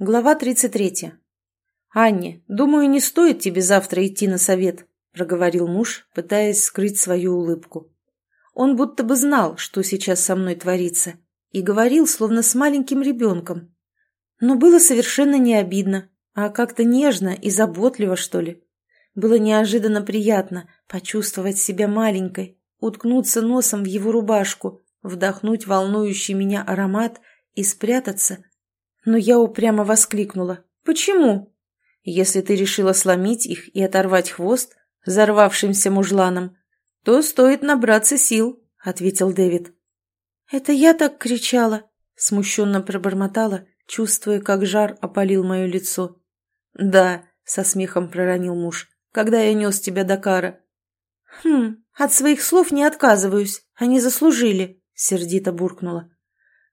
Глава 33. «Анне, думаю, не стоит тебе завтра идти на совет», — проговорил муж, пытаясь скрыть свою улыбку. Он будто бы знал, что сейчас со мной творится, и говорил, словно с маленьким ребенком. Но было совершенно не обидно, а как-то нежно и заботливо, что ли. Было неожиданно приятно почувствовать себя маленькой, уткнуться носом в его рубашку, вдохнуть волнующий меня аромат и спрятаться — но я упрямо воскликнула. «Почему?» «Если ты решила сломить их и оторвать хвост взорвавшимся мужланом, то стоит набраться сил», — ответил Дэвид. «Это я так кричала?» — смущенно пробормотала, чувствуя, как жар опалил мое лицо. «Да», — со смехом проронил муж, — «когда я нес тебя до кара». «Хм, от своих слов не отказываюсь, они заслужили», — сердито буркнула.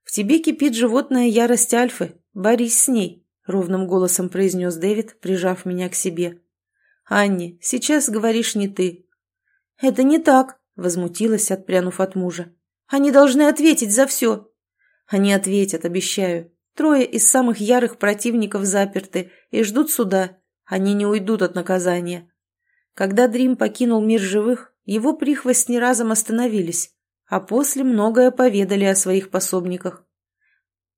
«В тебе кипит животная ярость Альфы, «Борись с ней», — ровным голосом произнес Дэвид, прижав меня к себе. «Анни, сейчас говоришь не ты». «Это не так», — возмутилась, отпрянув от мужа. «Они должны ответить за все». «Они ответят, обещаю. Трое из самых ярых противников заперты и ждут суда. Они не уйдут от наказания». Когда Дрим покинул мир живых, его прихвостни разом остановились, а после многое поведали о своих пособниках.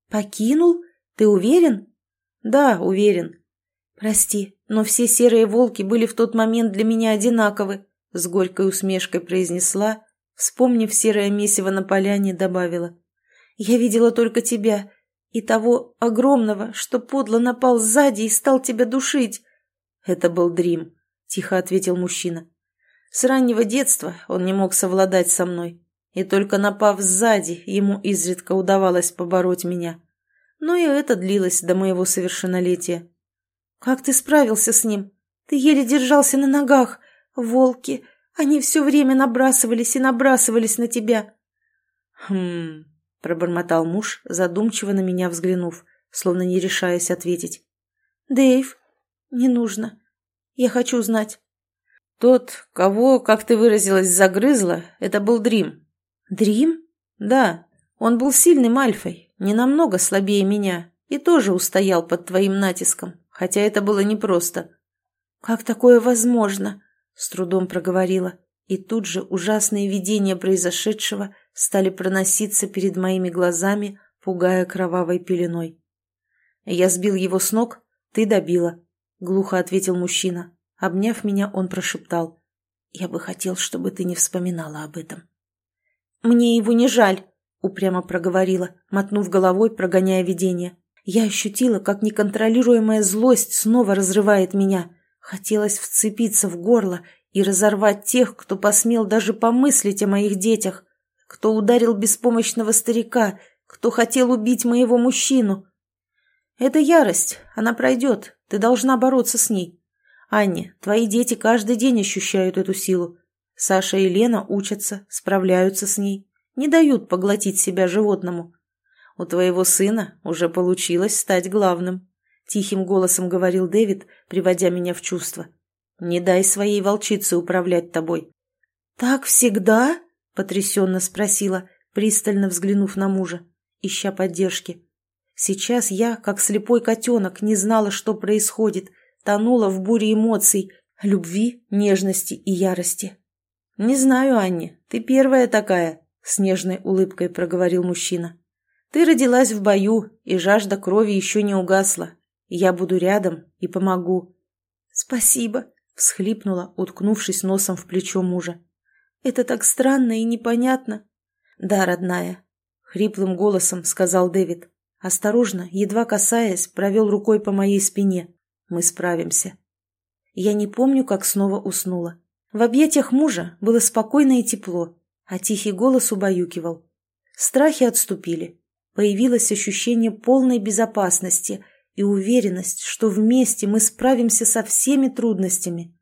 «Покинул?» Ты уверен?» «Да, уверен». «Прости, но все серые волки были в тот момент для меня одинаковы», — с горькой усмешкой произнесла, вспомнив серое месиво на поляне, добавила. «Я видела только тебя и того огромного, что подло напал сзади и стал тебя душить». «Это был Дрим», — тихо ответил мужчина. «С раннего детства он не мог совладать со мной, и только напав сзади, ему изредка удавалось побороть меня но и это длилось до моего совершеннолетия. «Как ты справился с ним? Ты еле держался на ногах. Волки, они все время набрасывались и набрасывались на тебя». «Хм...» — пробормотал муж, задумчиво на меня взглянув, словно не решаясь ответить. «Дэйв, не нужно. Я хочу знать». «Тот, кого, как ты выразилась, загрызла, это был Дрим». «Дрим?» «Да, он был сильным альфой, не намного слабее меня, и тоже устоял под твоим натиском, хотя это было непросто. «Как такое возможно?» — с трудом проговорила, и тут же ужасные видения произошедшего стали проноситься перед моими глазами, пугая кровавой пеленой. «Я сбил его с ног, ты добила», — глухо ответил мужчина. Обняв меня, он прошептал. «Я бы хотел, чтобы ты не вспоминала об этом». «Мне его не жаль», — упрямо проговорила, мотнув головой, прогоняя видение. Я ощутила, как неконтролируемая злость снова разрывает меня. Хотелось вцепиться в горло и разорвать тех, кто посмел даже помыслить о моих детях, кто ударил беспомощного старика, кто хотел убить моего мужчину. Это ярость, она пройдет, ты должна бороться с ней. Анне, твои дети каждый день ощущают эту силу. Саша и Лена учатся, справляются с ней не дают поглотить себя животному. У твоего сына уже получилось стать главным», — тихим голосом говорил Дэвид, приводя меня в чувство. «Не дай своей волчице управлять тобой». «Так всегда?» — потрясенно спросила, пристально взглянув на мужа, ища поддержки. Сейчас я, как слепой котенок, не знала, что происходит, тонула в буре эмоций, любви, нежности и ярости. «Не знаю, Анне, ты первая такая», с нежной улыбкой проговорил мужчина. «Ты родилась в бою, и жажда крови еще не угасла. Я буду рядом и помогу». «Спасибо», — всхлипнула, уткнувшись носом в плечо мужа. «Это так странно и непонятно». «Да, родная», — хриплым голосом сказал Дэвид. Осторожно, едва касаясь, провел рукой по моей спине. «Мы справимся». Я не помню, как снова уснула. В объятиях мужа было спокойно и тепло, а тихий голос убаюкивал. Страхи отступили. Появилось ощущение полной безопасности и уверенность, что вместе мы справимся со всеми трудностями.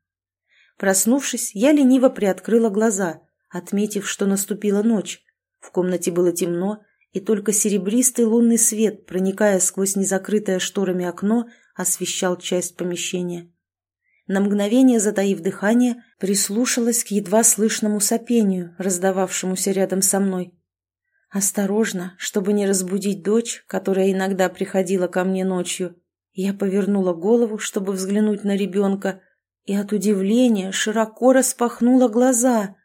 Проснувшись, я лениво приоткрыла глаза, отметив, что наступила ночь. В комнате было темно, и только серебристый лунный свет, проникая сквозь незакрытое шторами окно, освещал часть помещения. На мгновение, затаив дыхание, прислушалась к едва слышному сопению, раздававшемуся рядом со мной. Осторожно, чтобы не разбудить дочь, которая иногда приходила ко мне ночью, Я повернула голову, чтобы взглянуть на ребенка, и от удивления широко распахнула глаза.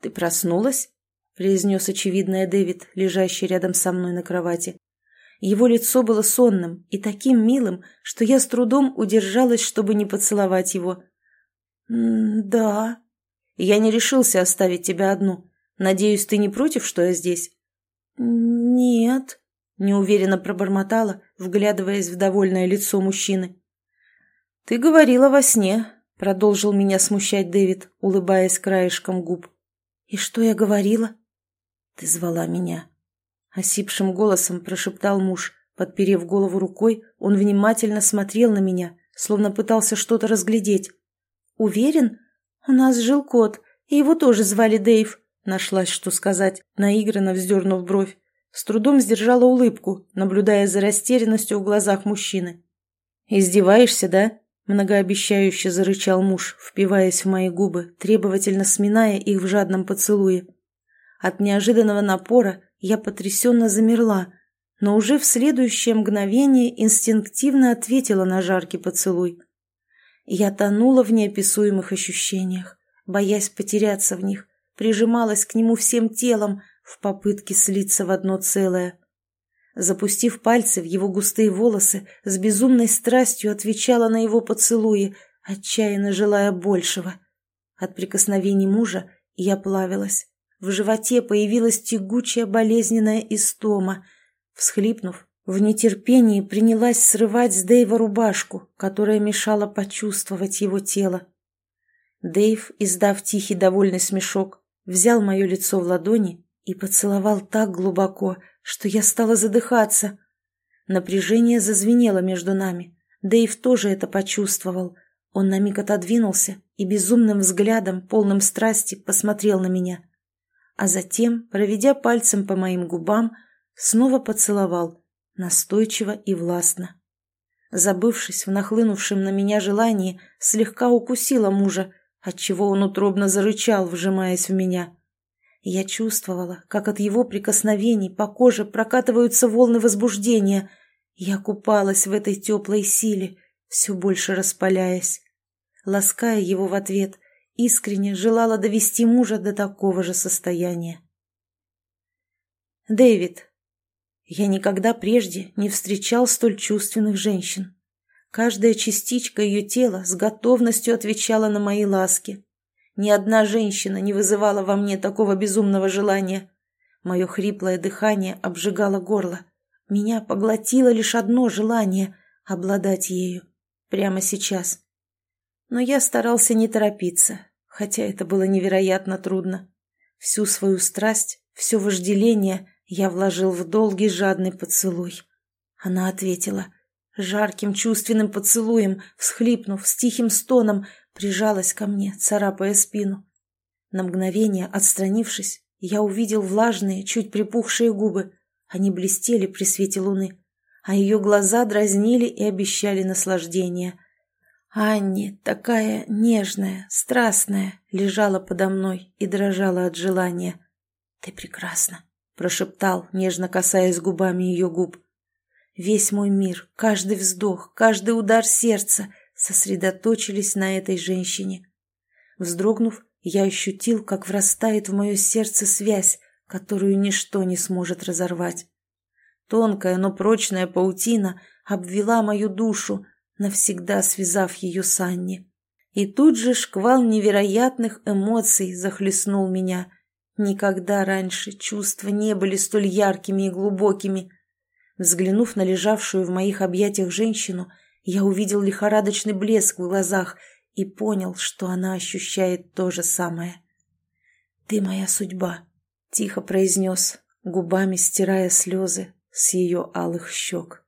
«Ты проснулась?» — произнес очевидное Дэвид, лежащий рядом со мной на кровати. Его лицо было сонным и таким милым, что я с трудом удержалась, чтобы не поцеловать его. «Да». «Я не решился оставить тебя одну. Надеюсь, ты не против, что я здесь?» «Нет», — неуверенно пробормотала, вглядываясь в довольное лицо мужчины. «Ты говорила во сне», — продолжил меня смущать Дэвид, улыбаясь краешком губ. «И что я говорила?» «Ты звала меня», — осипшим голосом прошептал муж. Подперев голову рукой, он внимательно смотрел на меня, словно пытался что-то разглядеть. «Уверен? У нас жил кот, и его тоже звали Дэйв», — нашлась что сказать, наигранно вздернув бровь. С трудом сдержала улыбку, наблюдая за растерянностью в глазах мужчины. «Издеваешься, да?» — многообещающе зарычал муж, впиваясь в мои губы, требовательно сминая их в жадном поцелуе. От неожиданного напора я потрясенно замерла, но уже в следующее мгновение инстинктивно ответила на жаркий поцелуй. Я тонула в неописуемых ощущениях, боясь потеряться в них, прижималась к нему всем телом в попытке слиться в одно целое. Запустив пальцы в его густые волосы, с безумной страстью отвечала на его поцелуи, отчаянно желая большего. От прикосновений мужа я плавилась. В животе появилась тягучая болезненная истома. Всхлипнув, в нетерпении принялась срывать с Дэйва рубашку, которая мешала почувствовать его тело. Дэйв, издав тихий довольный смешок, взял мое лицо в ладони и поцеловал так глубоко, что я стала задыхаться. Напряжение зазвенело между нами. Дэйв тоже это почувствовал. Он на миг отодвинулся и безумным взглядом, полным страсти, посмотрел на меня. А затем, проведя пальцем по моим губам, снова поцеловал, настойчиво и властно. Забывшись в нахлынувшем на меня желании, слегка укусила мужа, отчего он утробно зарычал, вжимаясь в меня. Я чувствовала, как от его прикосновений по коже прокатываются волны возбуждения. Я купалась в этой теплой силе, все больше распаляясь. Лаская его в ответ, искренне желала довести мужа до такого же состояния. Дэвид. Я никогда прежде не встречал столь чувственных женщин. Каждая частичка ее тела с готовностью отвечала на мои ласки. Ни одна женщина не вызывала во мне такого безумного желания. Мое хриплое дыхание обжигало горло. Меня поглотило лишь одно желание — обладать ею. Прямо сейчас. Но я старался не торопиться, хотя это было невероятно трудно. Всю свою страсть, все вожделение я вложил в долгий жадный поцелуй. Она ответила — жарким чувственным поцелуем, всхлипнув с тихим стоном, прижалась ко мне, царапая спину. На мгновение, отстранившись, я увидел влажные, чуть припухшие губы. Они блестели при свете луны, а ее глаза дразнили и обещали наслаждение. Анни, такая нежная, страстная, лежала подо мной и дрожала от желания. «Ты прекрасна», — прошептал, нежно касаясь губами ее губ. Весь мой мир, каждый вздох, каждый удар сердца — сосредоточились на этой женщине. Вздрогнув, я ощутил, как врастает в мое сердце связь, которую ничто не сможет разорвать. Тонкая, но прочная паутина обвела мою душу, навсегда связав ее с Анни. И тут же шквал невероятных эмоций захлестнул меня. Никогда раньше чувства не были столь яркими и глубокими. Взглянув на лежавшую в моих объятиях женщину, я увидел лихорадочный блеск в глазах и понял, что она ощущает то же самое. «Ты моя судьба», — тихо произнес, губами стирая слезы с ее алых щек.